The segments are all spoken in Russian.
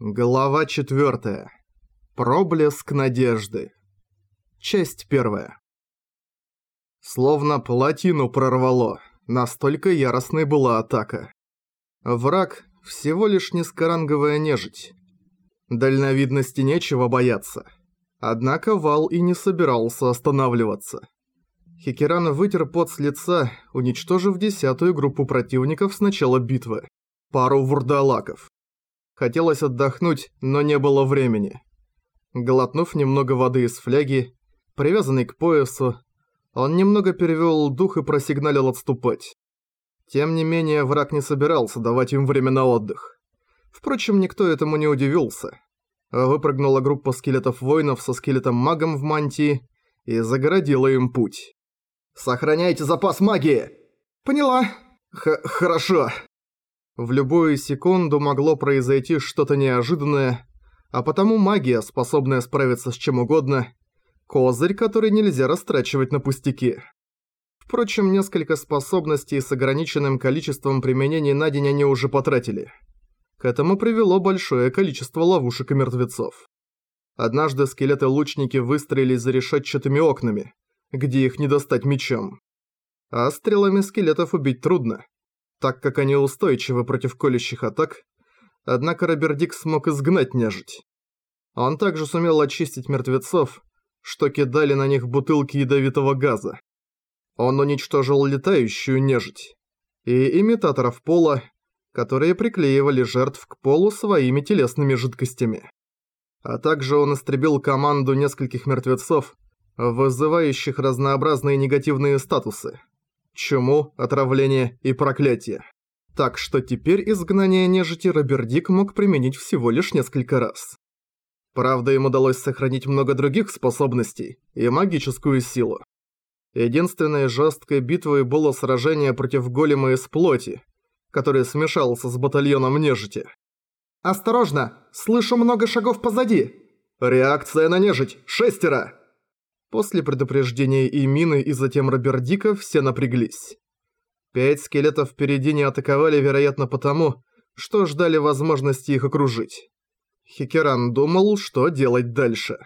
Глава 4. Проблеск надежды. Часть 1. Словно плотину прорвало, настолько яростной была атака. Враг – всего лишь низкоранговая нежить. Дальновидности нечего бояться. Однако Вал и не собирался останавливаться. Хикеран вытер пот с лица, уничтожив десятую группу противников с начала битвы. Пару вурдалаков. Хотелось отдохнуть, но не было времени. Глотнув немного воды из фляги, привязанной к поясу, он немного перевел дух и просигналил отступать. Тем не менее, враг не собирался давать им время на отдых. Впрочем, никто этому не удивился. Выпрыгнула группа скелетов-воинов со скелетом-магом в мантии и загородила им путь. «Сохраняйте запас магии!» «Поняла!» Х «Хорошо!» В любую секунду могло произойти что-то неожиданное, а потому магия, способная справиться с чем угодно, козырь, который нельзя растрачивать на пустяки. Впрочем, несколько способностей с ограниченным количеством применений на день они уже потратили. К этому привело большое количество ловушек и мертвецов. Однажды скелеты-лучники выстроились за решетчатыми окнами, где их не достать мечом. А стрелами скелетов убить трудно, так как они устойчивы против колющих атак, однако Робердик смог изгнать нежить. Он также сумел очистить мертвецов, что кидали на них бутылки ядовитого газа. Он уничтожил летающую нежить и имитаторов пола, которые приклеивали жертв к полу своими телесными жидкостями. А также он истребил команду нескольких мертвецов, вызывающих разнообразные негативные статусы чуму, отравление и проклятие. Так что теперь изгнание нежити Робердик мог применить всего лишь несколько раз. Правда, им удалось сохранить много других способностей и магическую силу. Единственной жесткой битвой было сражение против голема из плоти, который смешался с батальоном нежити. «Осторожно! Слышу много шагов позади!» «Реакция на нежить! Шестеро!» После предупреждения Мины и затем Робердика все напряглись. Пять скелетов впереди не атаковали, вероятно, потому, что ждали возможности их окружить. Хикеран думал, что делать дальше.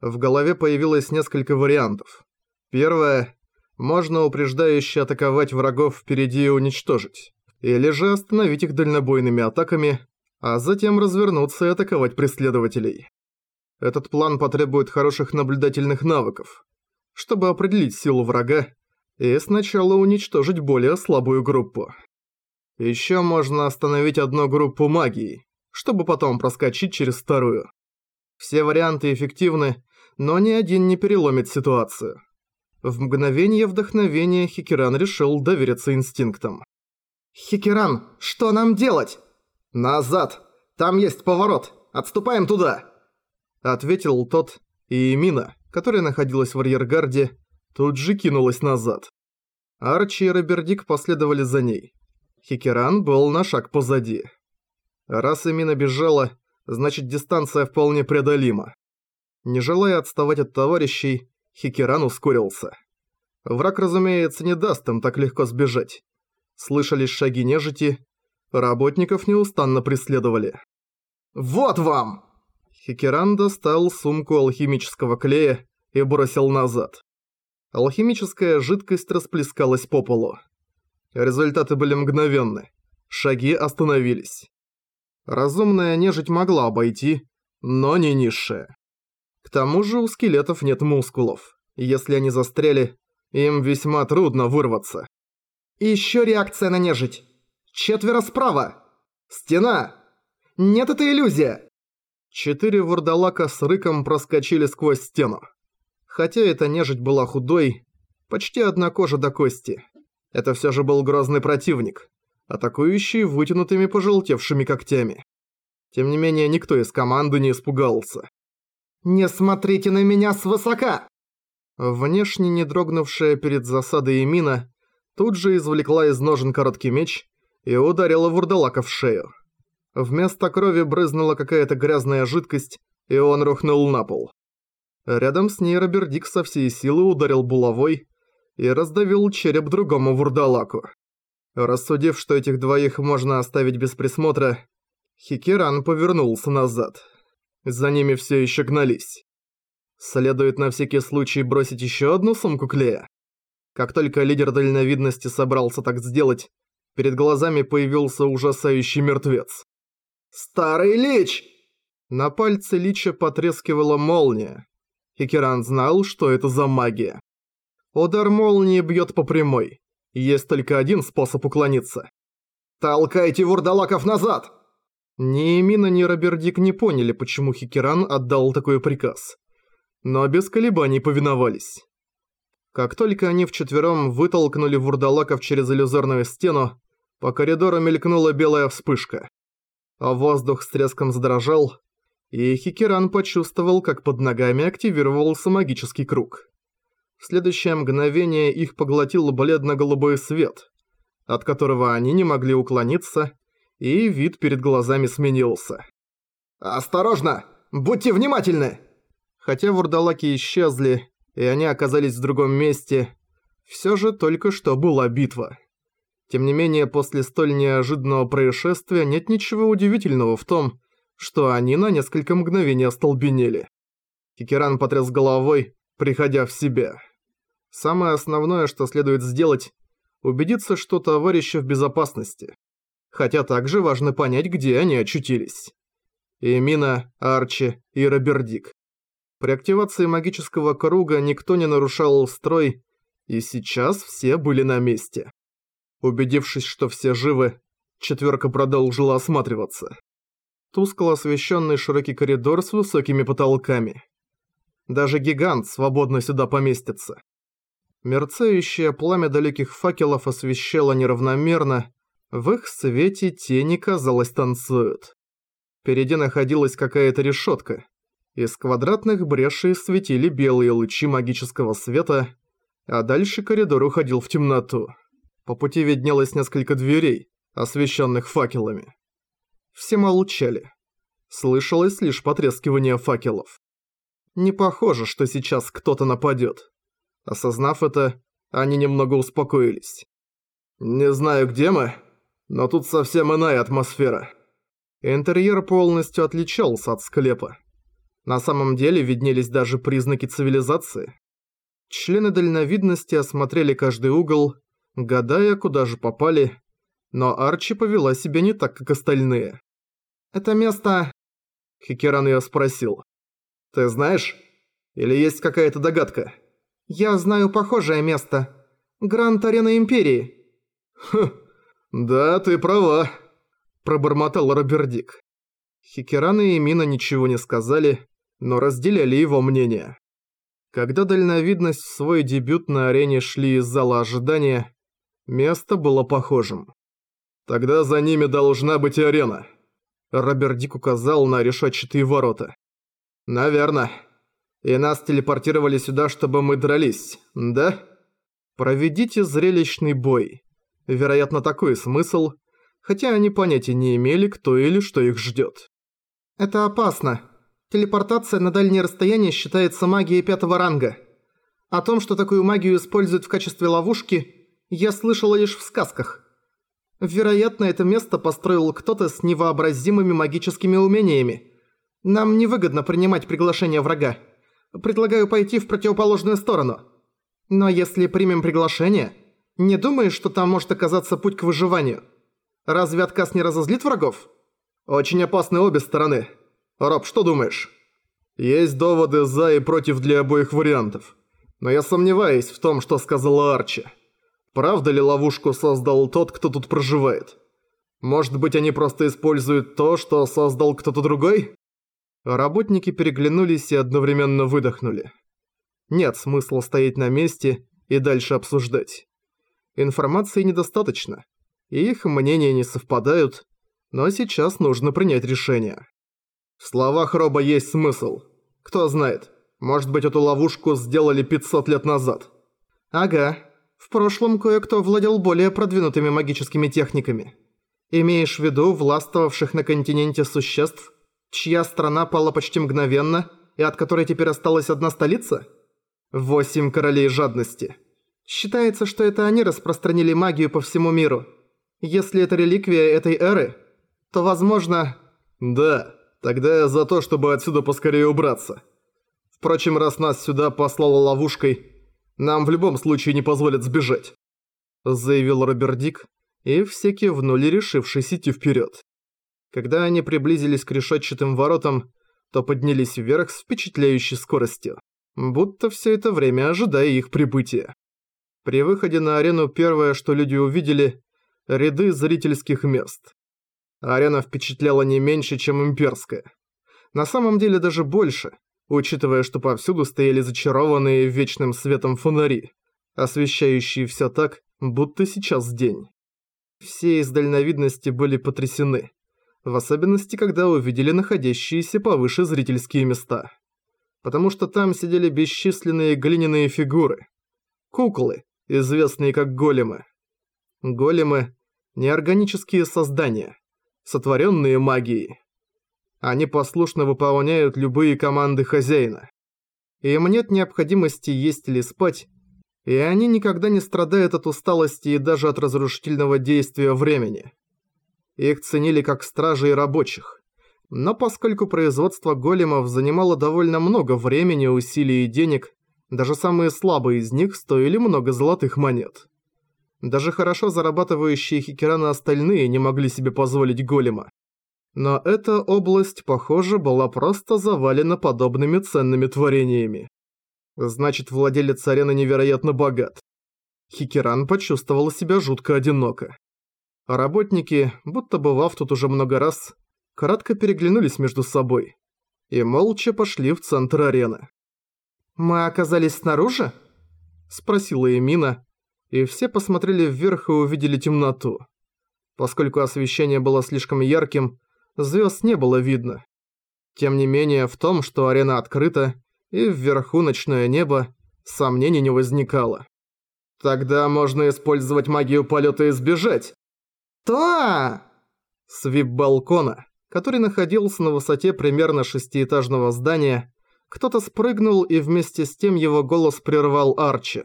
В голове появилось несколько вариантов. Первое – можно упреждающе атаковать врагов впереди и уничтожить. Или же остановить их дальнобойными атаками, а затем развернуться и атаковать преследователей. Этот план потребует хороших наблюдательных навыков, чтобы определить силу врага и сначала уничтожить более слабую группу. Еще можно остановить одну группу магии, чтобы потом проскочить через вторую. Все варианты эффективны, но ни один не переломит ситуацию. В мгновение вдохновения Хикеран решил довериться инстинктам. «Хикеран, что нам делать?» «Назад! Там есть поворот! Отступаем туда!» Ответил тот, и Мина, которая находилась в арьергарде, тут же кинулась назад. Арчи и Робердик последовали за ней. Хикеран был на шаг позади. Раз Эмина бежала, значит дистанция вполне преодолима. Не желая отставать от товарищей, Хикеран ускорился. Враг, разумеется, не даст им так легко сбежать. Слышались шаги нежити, работников неустанно преследовали. «Вот вам!» Хикеран достал сумку алхимического клея и бросил назад. Алхимическая жидкость расплескалась по полу. Результаты были мгновенны. Шаги остановились. Разумная нежить могла обойти, но не низшая. К тому же у скелетов нет мускулов. Если они застряли, им весьма трудно вырваться. Еще реакция на нежить. Четверо справа. Стена. Нет, это иллюзия. Четыре вурдалака с рыком проскочили сквозь стену. Хотя эта нежить была худой, почти одна кожа до кости. Это все же был грозный противник, атакующий вытянутыми пожелтевшими когтями. Тем не менее, никто из команды не испугался. «Не смотрите на меня свысока!» Внешне не дрогнувшая перед засадой Эмина тут же извлекла из ножен короткий меч и ударила вурдалака в шею. Вместо крови брызнула какая-то грязная жидкость, и он рухнул на пол. Рядом с ней Робердик со всей силы ударил булавой и раздавил череп другому вурдалаку. Рассудив, что этих двоих можно оставить без присмотра, Хикеран повернулся назад. За ними все еще гнались. Следует на всякий случай бросить еще одну сумку клея. Как только лидер дальновидности собрался так сделать, перед глазами появился ужасающий мертвец. «Старый Лич!» На пальце Лича потрескивала молния. Хикеран знал, что это за магия. Удар молнии бьет по прямой. Есть только один способ уклониться. «Толкайте вурдалаков назад!» Ни Эмина, ни Робердик не поняли, почему Хикеран отдал такой приказ. Но без колебаний повиновались. Как только они вчетвером вытолкнули вурдалаков через иллюзорную стену, по коридору мелькнула белая вспышка. А воздух с треском задрожал, и Хикеран почувствовал, как под ногами активировался магический круг. В следующее мгновение их поглотил бледно-голубой свет, от которого они не могли уклониться, и вид перед глазами сменился. «Осторожно! Будьте внимательны!» Хотя вурдалаки исчезли, и они оказались в другом месте, все же только что была битва. Тем не менее, после столь неожиданного происшествия нет ничего удивительного в том, что они на несколько мгновений остолбенели. Кикеран потряс головой, приходя в себя. Самое основное, что следует сделать – убедиться, что товарищи в безопасности хотя также важно понять, где они очутились. Эмина, Арчи и Робердик. При активации магического круга никто не нарушал строй, и сейчас все были на месте. Убедившись, что все живы, четверка продолжила осматриваться. Тускло освещенный широкий коридор с высокими потолками. Даже гигант свободно сюда поместится. Мерцающее пламя далеких факелов освещало неравномерно, в их свете тени, казалось, танцуют. Впереди находилась какая-то решетка. Из квадратных брешей светили белые лучи магического света, а дальше коридор уходил в темноту. По пути виднелось несколько дверей, освещенных факелами. Все молчали. Слышалось лишь потрескивание факелов. Не похоже, что сейчас кто-то нападет. Осознав это, они немного успокоились. «Не знаю, где мы», но тут совсем иная атмосфера. Интерьер полностью отличался от склепа. На самом деле виднелись даже признаки цивилизации. Члены дальновидности осмотрели каждый угол, гадая, куда же попали, но Арчи повела себя не так, как остальные. «Это место...» Хикеран её спросил. «Ты знаешь? Или есть какая-то догадка?» «Я знаю похожее место. Гранд-арена Империи». «Хм, «Да, ты права», – пробормотал Робердик. Хикеран и Эмина ничего не сказали, но разделяли его мнение. Когда дальновидность в свой дебют на арене шли из зала ожидания, место было похожим. «Тогда за ними должна быть арена», – Робердик указал на решетчатые ворота. «Наверно. И нас телепортировали сюда, чтобы мы дрались, да?» «Проведите зрелищный бой», Вероятно, такой смысл, хотя они понятия не имели, кто или что их ждет. «Это опасно. Телепортация на дальнее расстояние считается магией пятого ранга. О том, что такую магию используют в качестве ловушки, я слышала лишь в сказках. Вероятно, это место построил кто-то с невообразимыми магическими умениями. Нам невыгодно принимать приглашение врага. Предлагаю пойти в противоположную сторону. Но если примем приглашение, не думаешь, что там может оказаться путь к выживанию? Разве отказ не разозлит врагов? Очень опасны обе стороны. Роб, что думаешь? Есть доводы за и против для обоих вариантов. Но я сомневаюсь в том, что сказала Арчи. Правда ли ловушку создал тот, кто тут проживает? Может быть, они просто используют то, что создал кто-то другой? Работники переглянулись и одновременно выдохнули. Нет смысла стоять на месте и дальше обсуждать. Информации недостаточно, и их мнения не совпадают, но сейчас нужно принять решение. В словах Роба есть смысл. Кто знает, может быть эту ловушку сделали 500 лет назад. Ага, в прошлом кое-кто владел более продвинутыми магическими техниками. Имеешь в виду властвовавших на континенте существ, чья страна пала почти мгновенно и от которой теперь осталась одна столица? Восемь королей жадности. Считается, что это они распространили магию по всему миру. Если это реликвия этой эры, то, возможно, «Да, тогда я за то, чтобы отсюда поскорее убраться. Впрочем, раз нас сюда послала ловушкой, нам в любом случае не позволят сбежать», — заявил Роберт Дик, и все кивнули, решившись идти вперед. Когда они приблизились к решетчатым воротам, то поднялись вверх с впечатляющей скоростью, будто все это время ожидая их прибытия. При выходе на арену первое, что люди увидели – ряды зрительских мест. Арена впечатляла не меньше, чем имперская. На самом деле даже больше, учитывая, что повсюду стояли зачарованные вечным светом фонари, освещающие все так, будто сейчас день. Все из дальновидности были потрясены, в особенности, когда увидели находящиеся повыше зрительские места. Потому что там сидели бесчисленные глиняные фигуры. Куклы, известные как големы. Големы – неорганические создания, сотворенные магией. Они послушно выполняют любые команды хозяина. Им нет необходимости есть или спать, и они никогда не страдают от усталости и даже от разрушительного действия времени. Их ценили как стражи и рабочих. Но поскольку производство големов занимало довольно много времени, усилий и денег, даже самые слабые из них стоили много золотых монет. Даже хорошо зарабатывающие хикераны остальные не могли себе позволить голема. Но эта область, похоже, была просто завалена подобными ценными творениями. Значит, владелец арены невероятно богат. Хикеран почувствовал себя жутко одиноко. Работники, будто бывав тут уже много раз, кратко переглянулись между собой и молча пошли в центр арены. «Мы оказались снаружи?» – спросила Эмина, и все посмотрели вверх и увидели темноту. Поскольку освещение было слишком ярким, звезд не было видно. Тем не менее, в том, что арена открыта, и вверху ночное небо, сомнений не возникало. «Тогда можно использовать магию полета и сбежать!» «То!» Свип балкона, который находился на высоте примерно шестиэтажного здания, кто-то спрыгнул и вместе с тем его голос прервал Арчи.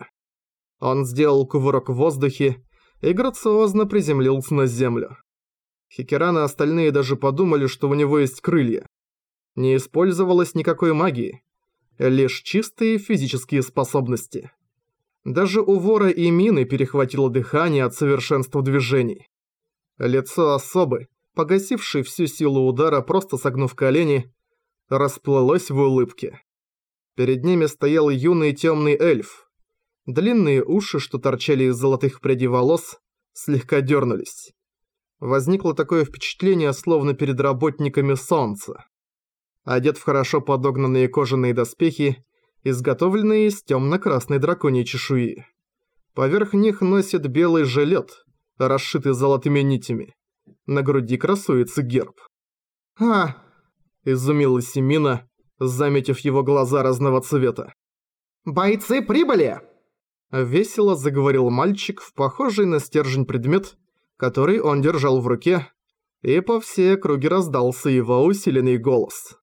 Он сделал кувырок в воздухе и грациозно приземлился на землю. Хикераны остальные даже подумали, что у него есть крылья. Не использовалось никакой магии, лишь чистые физические способности. Даже у вора и мины перехватило дыхание от совершенства движений. Лицо особы, погасившей всю силу удара, просто согнув колени, расплылось в улыбке. Перед ними стоял юный темный эльф, Длинные уши, что торчали из золотых прядей волос, слегка дернулись. Возникло такое впечатление, словно перед работниками солнца. Одет в хорошо подогнанные кожаные доспехи, изготовленные из темно-красной драконьей чешуи. Поверх них носит белый жилет, расшитый золотыми нитями. На груди красуется герб. «А!» – изумилась Семина, заметив его глаза разного цвета. «Бойцы прибыли!» Весело заговорил мальчик в похожий на стержень предмет, который он держал в руке, и по всей округе раздался его усиленный голос.